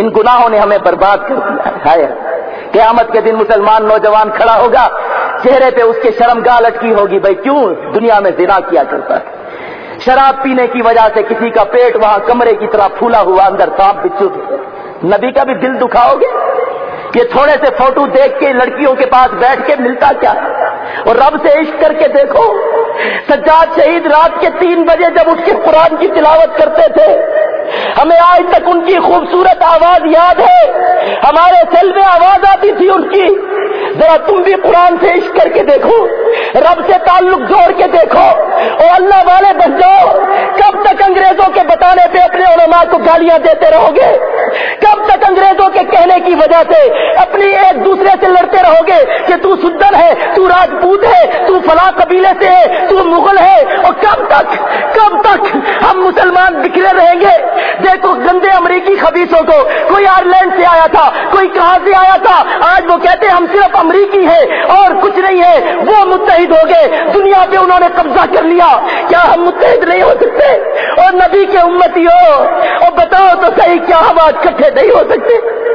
ان گناہوں نے ہمیں برباد کر دیا۔ ہے قیامت کے دن مسلمان نوجوان کھڑا ہوگا، چہرے پہ اس کے شرم گاہ لٹکی ہوگی، بھائی کیوں دنیا میں زنا کیا کرتا ہے؟ شراب پینے کی وجہ سے کسی کا پیٹ وہاں کمرے کی طرح پھولا ہوا، اندر سانپ بچو نبی کا بھی دل دکھاؤ گے کہ تھوڑے سے فوٹو دیکھ کے لڑکیوں کے پاس بیٹھ کے ملتا کیا؟ اور رب سے عشق کر کے دیکھو، سجاد شہید رات کے تین بجے جب اس کے قرآن کی تلاوت کرتے تھے ہمیں آج تک ان کی خوبصورت آواز یاد ہے۔ ہمارے سیل میں آواز آتی تھی ان کی۔ ذرا تم بھی قرآن سے عشق کر کے دیکھو۔ رب سے تعلق جوڑ کے دیکھو۔ اور اللہ والے بن جاؤ۔ کب تک انگریزوں کے بتانے پہ اپنے علماء کو گالیاں دیتے رہو گے؟ کب تک انگریزوں کے کہنے کی وجہ سے اپنی ایک دوسرے سے لڑتے رہو گے کہ تو سدر ہے، تو راجپوت ہے، تو فلاں قبیلے سے ہے، تو مغل ہے؟ اور کب تک کریں گے۔ دیکھو، گندے امریکی خبیصوں کو کوئی آئرلینڈ سے آیا تھا، کوئی کہاں سے آیا تھا؟ آج وہ کہتے ہم صرف امریکی ہے اور کچھ نہیں ہے، وہ متحد ہو گئے۔ دنیا پہ انہوں نے قبضہ کر لیا۔ کیا ہم متحد نہیں ہو سکتے؟ اور نبی کے امتی ہو۔ اور بتاؤ تو صحیح، کیا ہم آج کٹھے نہیں ہو سکتے؟